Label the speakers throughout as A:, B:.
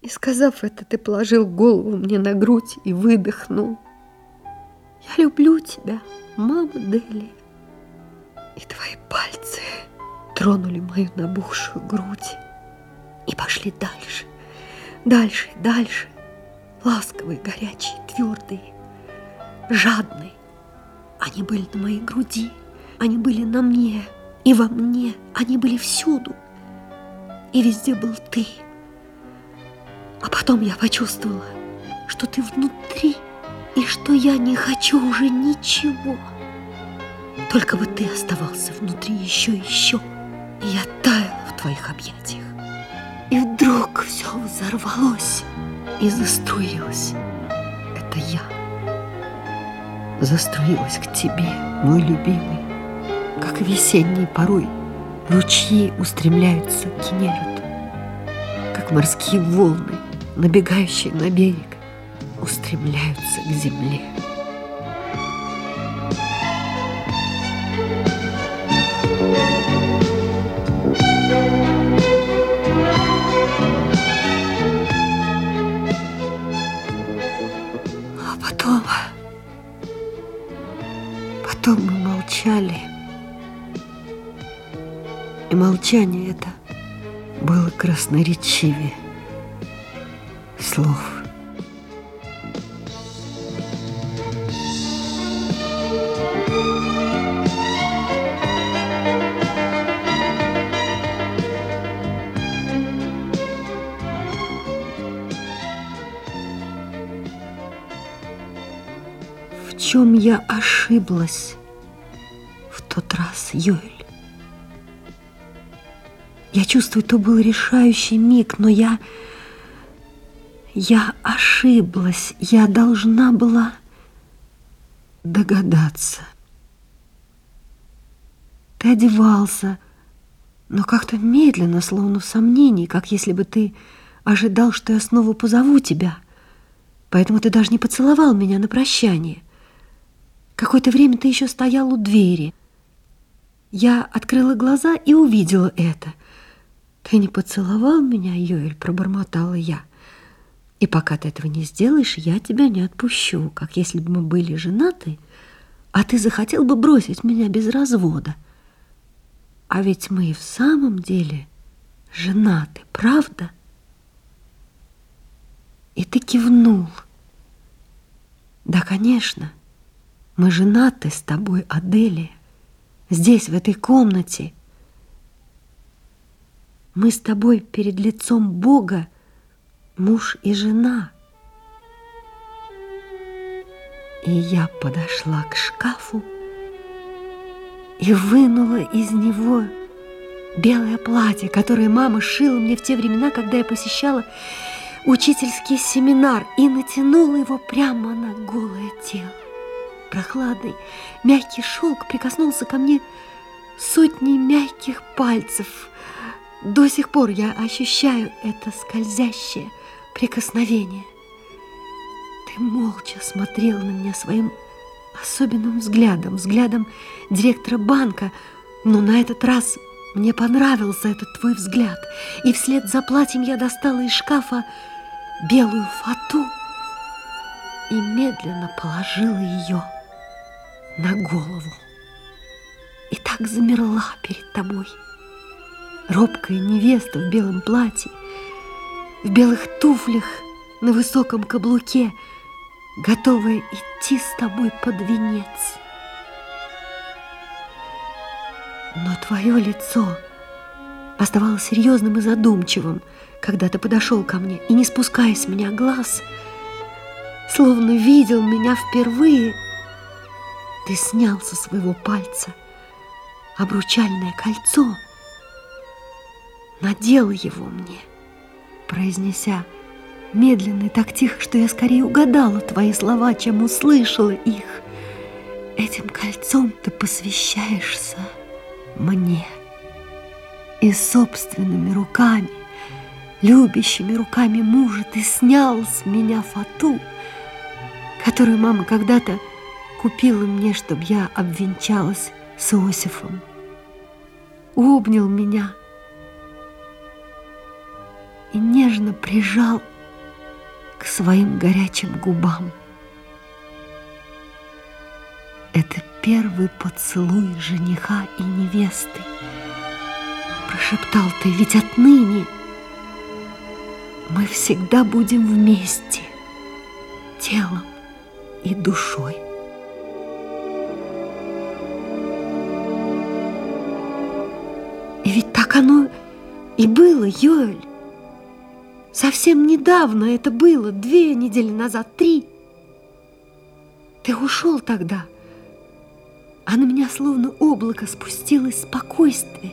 A: И сказав это, ты положил голову мне на грудь и выдохнул. Я люблю тебя, мама Дели. И твои пальцы тронули мою набухшую грудь и пошли дальше, дальше, дальше. Ласковые, горячие, твердые, жадные. Они были на моей груди, они были на мне и во мне, они были всюду. И везде был ты. Потом я почувствовала, что ты внутри, и что я не хочу уже ничего. Только бы ты оставался внутри еще и еще, и я таяла в твоих объятиях. И вдруг все взорвалось и заструилось. Это я заструилась к тебе, мой любимый, как весенней порой ручьи устремляются к Кенерету, как морские волны, набегающие на берег, устремляются к земле. А потом... Потом мы молчали. И молчание это было красноречивее слов. В чем я ошиблась в тот раз, Юэль? Я чувствую, то был решающий миг, но я... Я ошиблась. Я должна была догадаться. Ты одевался, но как-то медленно, словно в сомнении, как если бы ты ожидал, что я снова позову тебя. Поэтому ты даже не поцеловал меня на прощание. Какое-то время ты еще стоял у двери. Я открыла глаза и увидела это. Ты не поцеловал меня, Йоэль, пробормотала я. И пока ты этого не сделаешь, я тебя не отпущу, как если бы мы были женаты, а ты захотел бы бросить меня без развода. А ведь мы и в самом деле женаты, правда? И ты кивнул. Да, конечно, мы женаты с тобой, Аделия, здесь, в этой комнате. Мы с тобой перед лицом Бога, муж и жена. И я подошла к шкафу и вынула из него белое платье, которое мама шила мне в те времена, когда я посещала учительский семинар и натянула его прямо на голое тело. Прохладный, мягкий шелк прикоснулся ко мне сотней мягких пальцев. До сих пор я ощущаю это скользящее прикосновение. Ты молча смотрела на меня своим особенным взглядом, взглядом директора банка, но на этот раз мне понравился этот твой взгляд, и вслед за платьем я достала из шкафа белую фату и медленно положила ее на голову. И так замерла перед тобой. Робкая невеста в белом платье, в белых туфлях на высоком каблуке, готовая идти с тобой под венец. Но твое лицо оставалось серьезным и задумчивым, когда ты подошел ко мне и, не спуская с меня глаз, словно видел меня впервые, ты снял со своего пальца обручальное кольцо, надел его мне, произнеся медленно и так тихо, что я скорее угадала твои слова, чем услышала их. Этим кольцом ты посвящаешься мне и собственными руками, любящими руками мужа, ты снял с меня фату, которую мама когда-то купила мне, чтобы я обвенчалась с Иосифом. Обнял меня нежно прижал к своим горячим губам. Это первый поцелуй жениха и невесты. Прошептал ты, ведь отныне мы всегда будем вместе, телом и душой. И ведь так оно и было, Йоэль. Совсем недавно это было, две недели назад, три. Ты ушел тогда, а на меня словно облако спустилось спокойствие.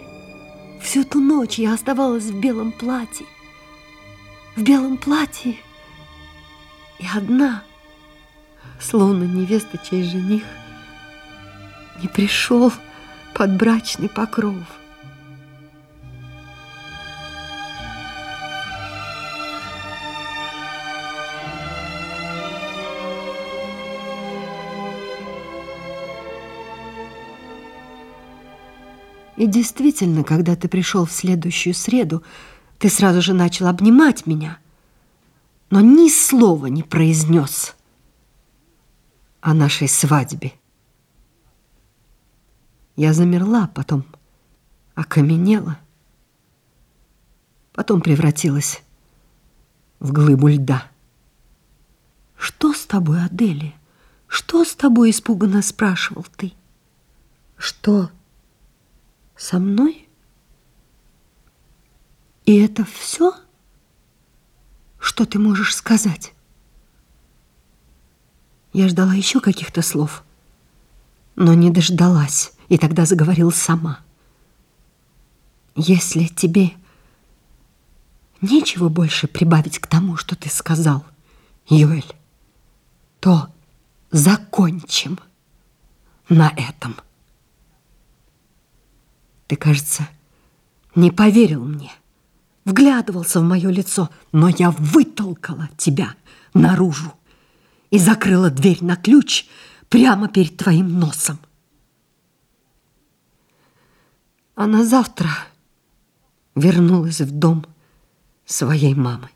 A: Всю ту ночь я оставалась в белом платье. В белом платье и одна, словно невеста, чей жених не пришел под брачный покров. И действительно, когда ты пришел в следующую среду, ты сразу же начал обнимать меня, но ни слова не произнес о нашей свадьбе. Я замерла, потом окаменела, потом превратилась в глыбу льда. «Что с тобой, Аделия? Что с тобой?» – испуганно спрашивал ты. «Что?» Со мной? И это все, что ты можешь сказать? Я ждала еще каких-то слов, но не дождалась, и тогда заговорила сама. Если тебе нечего больше прибавить к тому, что ты сказал, Юэль, то закончим на этом. Ты, кажется, не поверил мне, вглядывался в мое лицо, но я вытолкала тебя наружу и закрыла дверь на ключ прямо перед твоим носом. А на завтра вернулась в дом своей мамы.